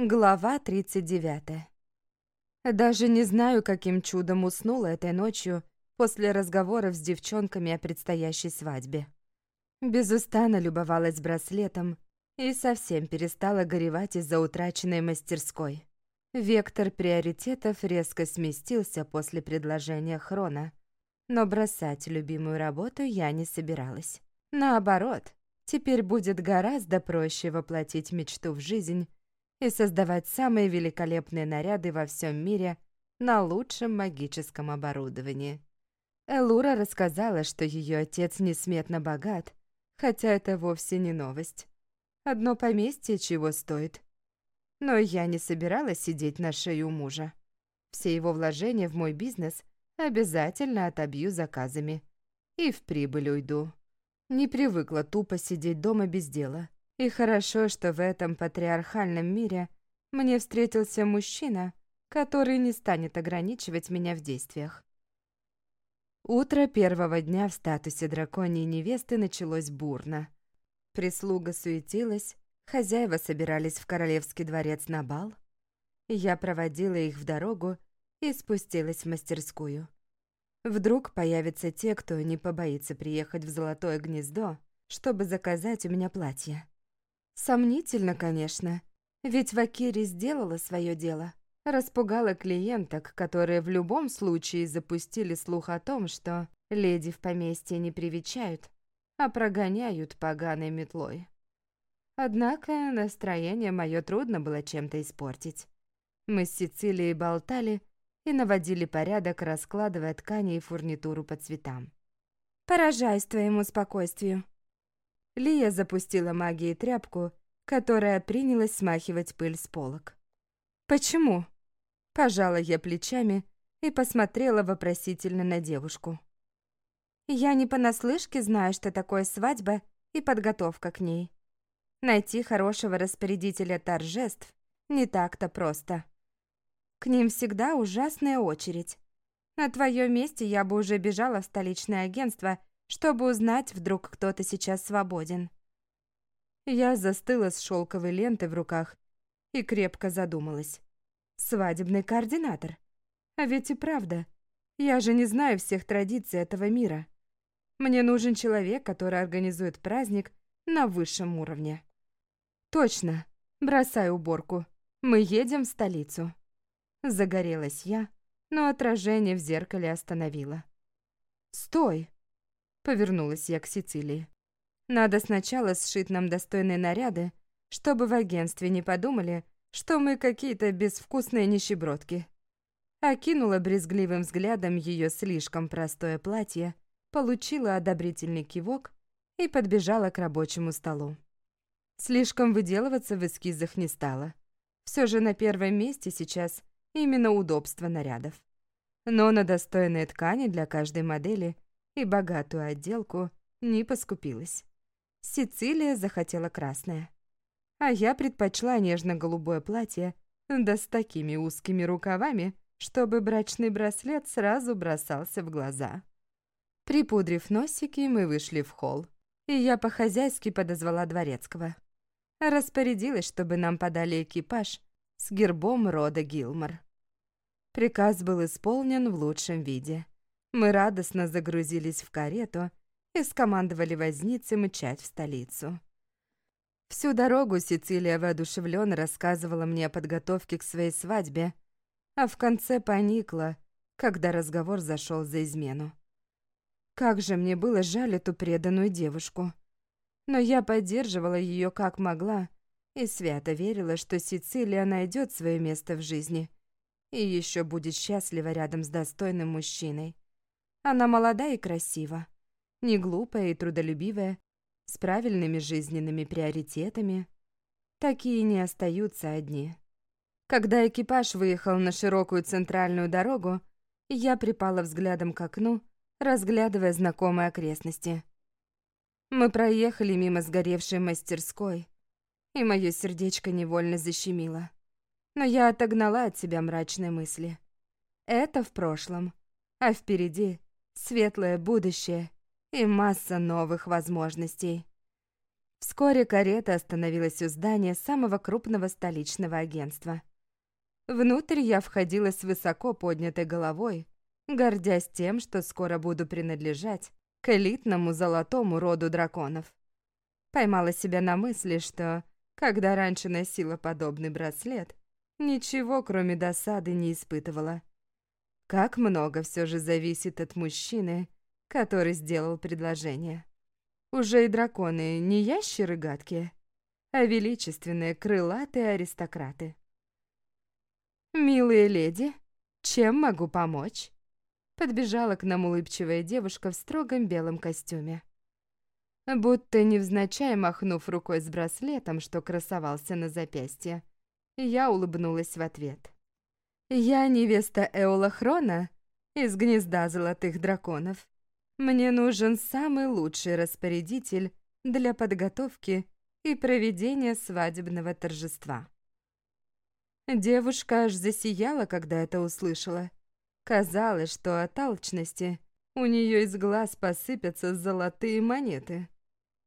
Глава 39. Даже не знаю, каким чудом уснула этой ночью после разговоров с девчонками о предстоящей свадьбе. Безустанно любовалась браслетом и совсем перестала горевать из-за утраченной мастерской. Вектор приоритетов резко сместился после предложения Хрона, но бросать любимую работу я не собиралась. Наоборот, теперь будет гораздо проще воплотить мечту в жизнь и создавать самые великолепные наряды во всем мире на лучшем магическом оборудовании. Элура рассказала, что ее отец несметно богат, хотя это вовсе не новость. Одно поместье чего стоит. Но я не собиралась сидеть на шее у мужа. Все его вложения в мой бизнес обязательно отобью заказами. И в прибыль уйду. Не привыкла тупо сидеть дома без дела. И хорошо, что в этом патриархальном мире мне встретился мужчина, который не станет ограничивать меня в действиях. Утро первого дня в статусе драконьей невесты началось бурно. Прислуга суетилась, хозяева собирались в королевский дворец на бал. Я проводила их в дорогу и спустилась в мастерскую. Вдруг появятся те, кто не побоится приехать в Золотое гнездо, чтобы заказать у меня платье. Сомнительно, конечно, ведь Вакири сделала свое дело. Распугала клиенток, которые в любом случае запустили слух о том, что леди в поместье не привечают, а прогоняют поганой метлой. Однако настроение мое трудно было чем-то испортить. Мы с Сицилией болтали и наводили порядок, раскладывая ткани и фурнитуру по цветам. «Поражаюсь твоему спокойствию», Лия запустила магией тряпку, которая принялась смахивать пыль с полок. «Почему?» Пожала я плечами и посмотрела вопросительно на девушку. «Я не понаслышке знаю, что такое свадьба и подготовка к ней. Найти хорошего распорядителя торжеств не так-то просто. К ним всегда ужасная очередь. На твоем месте я бы уже бежала в столичное агентство чтобы узнать, вдруг кто-то сейчас свободен. Я застыла с шелковой лентой в руках и крепко задумалась. Свадебный координатор. А ведь и правда, я же не знаю всех традиций этого мира. Мне нужен человек, который организует праздник на высшем уровне. Точно, бросай уборку. Мы едем в столицу. Загорелась я, но отражение в зеркале остановило. «Стой!» Повернулась я к Сицилии. Надо сначала сшить нам достойные наряды, чтобы в агентстве не подумали, что мы какие-то безвкусные нищебродки. Окинула брезгливым взглядом ее слишком простое платье, получила одобрительный кивок и подбежала к рабочему столу. Слишком выделываться в эскизах не стала. Все же на первом месте сейчас именно удобство нарядов. Но на достойные ткани для каждой модели и богатую отделку не поскупилась. Сицилия захотела красное, а я предпочла нежно-голубое платье, да с такими узкими рукавами, чтобы брачный браслет сразу бросался в глаза. Припудрив носики, мы вышли в холл, и я по-хозяйски подозвала дворецкого. Распорядилась, чтобы нам подали экипаж с гербом рода Гилмор. Приказ был исполнен в лучшем виде — мы радостно загрузились в карету и скомандовали вознице мчать в столицу. Всю дорогу Сицилия воодушевленно рассказывала мне о подготовке к своей свадьбе, а в конце поникла, когда разговор зашел за измену. Как же мне было жаль эту преданную девушку. Но я поддерживала ее как могла и свято верила, что Сицилия найдет свое место в жизни и еще будет счастлива рядом с достойным мужчиной. Она молода и красива, не глупая и трудолюбивая, с правильными жизненными приоритетами. Такие не остаются одни. Когда экипаж выехал на широкую центральную дорогу, я припала взглядом к окну, разглядывая знакомые окрестности. Мы проехали мимо сгоревшей мастерской, и мое сердечко невольно защемило. Но я отогнала от себя мрачные мысли. Это в прошлом, а впереди светлое будущее и масса новых возможностей. Вскоре карета остановилась у здания самого крупного столичного агентства. Внутрь я входила с высоко поднятой головой, гордясь тем, что скоро буду принадлежать к элитному золотому роду драконов. Поймала себя на мысли, что, когда раньше носила подобный браслет, ничего, кроме досады, не испытывала. Как много все же зависит от мужчины, который сделал предложение. Уже и драконы не ящеры гадкие, а величественные крылатые аристократы. «Милые леди, чем могу помочь?» Подбежала к нам улыбчивая девушка в строгом белом костюме. Будто невзначай махнув рукой с браслетом, что красовался на запястье, я улыбнулась в ответ. «Я невеста Эола Хрона из гнезда золотых драконов. Мне нужен самый лучший распорядитель для подготовки и проведения свадебного торжества». Девушка аж засияла, когда это услышала. Казалось, что от алчности у нее из глаз посыпятся золотые монеты.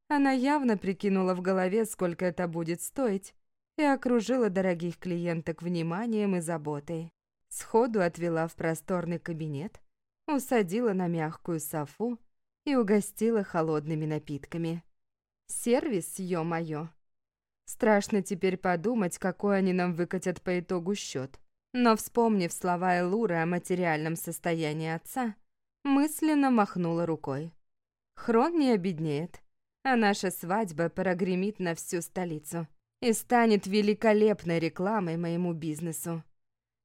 Она явно прикинула в голове, сколько это будет стоить, и окружила дорогих клиенток вниманием и заботой. Сходу отвела в просторный кабинет, усадила на мягкую софу и угостила холодными напитками. Сервис, ё-моё. Страшно теперь подумать, какой они нам выкатят по итогу счет. Но, вспомнив слова Элуры о материальном состоянии отца, мысленно махнула рукой. Хрон не обеднеет а наша свадьба прогремит на всю столицу и станет великолепной рекламой моему бизнесу.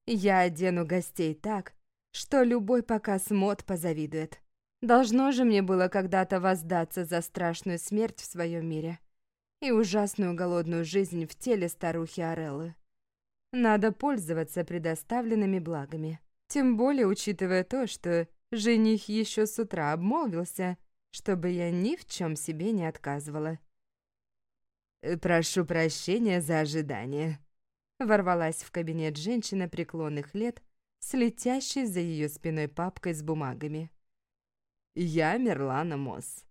Я одену гостей так, что любой показ мод позавидует. Должно же мне было когда-то воздаться за страшную смерть в своем мире и ужасную голодную жизнь в теле старухи Ореллы. Надо пользоваться предоставленными благами. Тем более, учитывая то, что жених еще с утра обмолвился, чтобы я ни в чем себе не отказывала. «Э, «Прошу прощения за ожидание», — ворвалась в кабинет женщина преклонных лет с за ее спиной папкой с бумагами. «Я Мерлана Мосс.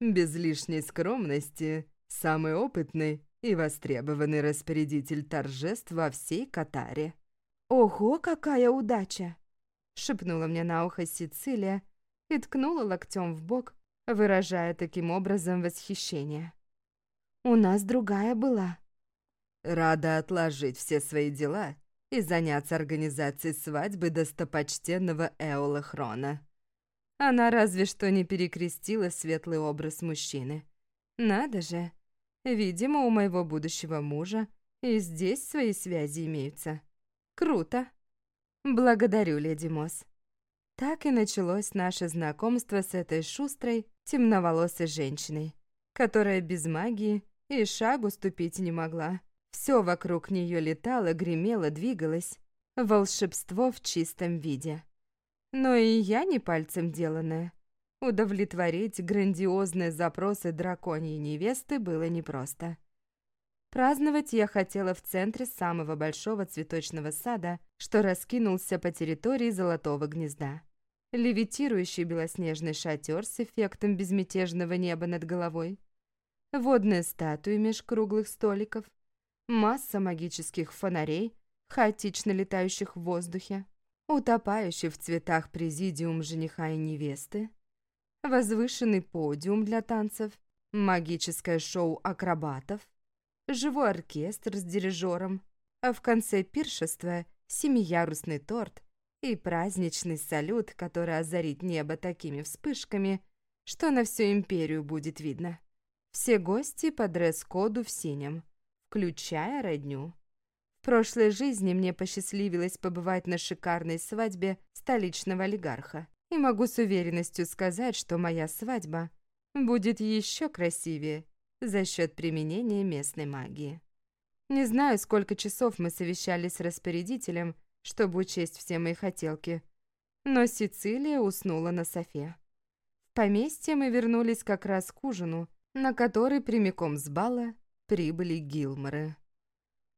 Без лишней скромности, самый опытный и востребованный распорядитель торжеств во всей Катаре». «Ого, какая удача!» — шепнула мне на ухо Сицилия и ткнула локтем в бок, выражая таким образом восхищение. «У нас другая была». «Рада отложить все свои дела и заняться организацией свадьбы достопочтенного Эола Хрона». Она разве что не перекрестила светлый образ мужчины. Надо же, видимо, у моего будущего мужа и здесь свои связи имеются. Круто. Благодарю, леди Мосс. Так и началось наше знакомство с этой шустрой, темноволосой женщиной, которая без магии и шагу ступить не могла. Все вокруг нее летало, гремело, двигалось. Волшебство в чистом виде. Но и я не пальцем деланная. Удовлетворить грандиозные запросы драконьей невесты было непросто. Праздновать я хотела в центре самого большого цветочного сада, что раскинулся по территории Золотого гнезда левитирующий белоснежный шатер с эффектом безмятежного неба над головой, водные статуи меж круглых столиков, масса магических фонарей, хаотично летающих в воздухе, утопающий в цветах президиум жениха и невесты, возвышенный подиум для танцев, магическое шоу акробатов, живой оркестр с дирижером, а в конце пиршества семиярусный торт и праздничный салют, который озарит небо такими вспышками, что на всю империю будет видно. Все гости по дресс-коду в синем, включая родню. В прошлой жизни мне посчастливилось побывать на шикарной свадьбе столичного олигарха. И могу с уверенностью сказать, что моя свадьба будет еще красивее за счет применения местной магии. Не знаю, сколько часов мы совещались с распорядителем, чтобы учесть все мои хотелки. Но Сицилия уснула на софе. В поместье мы вернулись как раз к ужину, на который прямиком с бала прибыли Гилморы.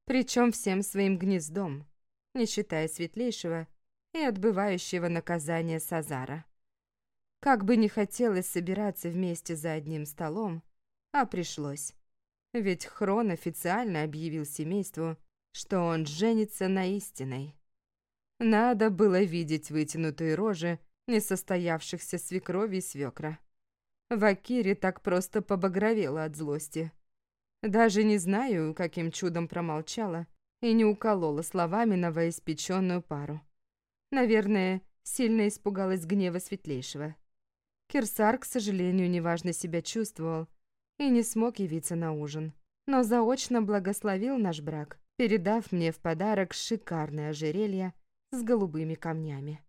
Причем всем своим гнездом, не считая светлейшего и отбывающего наказание Сазара. Как бы не хотелось собираться вместе за одним столом, а пришлось. Ведь Хрон официально объявил семейству, что он женится на истиной. Надо было видеть вытянутые рожи несостоявшихся свекрови и свекра. Вакири так просто побагровела от злости. Даже не знаю, каким чудом промолчала и не уколола словами новоиспеченную пару. Наверное, сильно испугалась гнева светлейшего. Кирсар, к сожалению, неважно себя чувствовал и не смог явиться на ужин, но заочно благословил наш брак, передав мне в подарок шикарное ожерелье с голубыми камнями.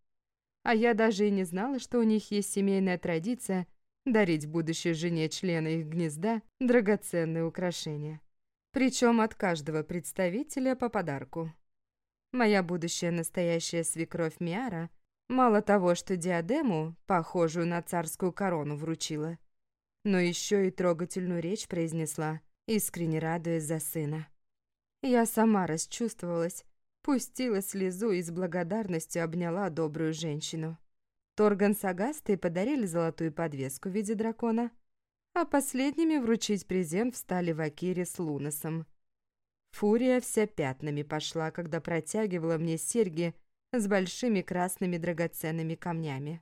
А я даже и не знала, что у них есть семейная традиция дарить будущей жене члена их гнезда драгоценные украшения. Причем от каждого представителя по подарку. Моя будущая настоящая свекровь Миара мало того, что диадему, похожую на царскую корону, вручила, но еще и трогательную речь произнесла, искренне радуясь за сына. Я сама расчувствовалась, пустила слезу и с благодарностью обняла добрую женщину. Торган с Агастой подарили золотую подвеску в виде дракона, а последними вручить презент встали Вакири с Луносом. Фурия вся пятнами пошла, когда протягивала мне серьги с большими красными драгоценными камнями.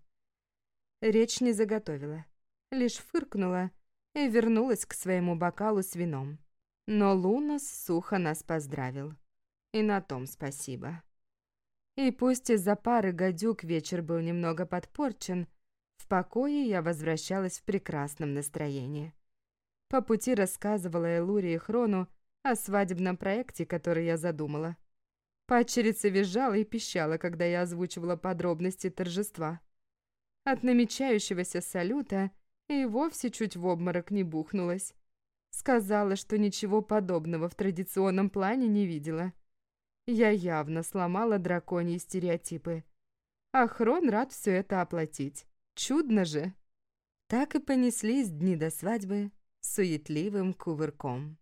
Речь не заготовила, лишь фыркнула и вернулась к своему бокалу с вином. Но Лунос сухо нас поздравил. И на том спасибо. И пусть из-за пары гадюк вечер был немного подпорчен, в покое я возвращалась в прекрасном настроении. По пути рассказывала Элуре и Хрону о свадебном проекте, который я задумала. Падчерица визжала и пищала, когда я озвучивала подробности торжества. От намечающегося салюта и вовсе чуть в обморок не бухнулась. Сказала, что ничего подобного в традиционном плане не видела. Я явно сломала драконьи стереотипы. А Хрон рад все это оплатить. Чудно же. Так и понеслись дни до свадьбы суетливым кувырком.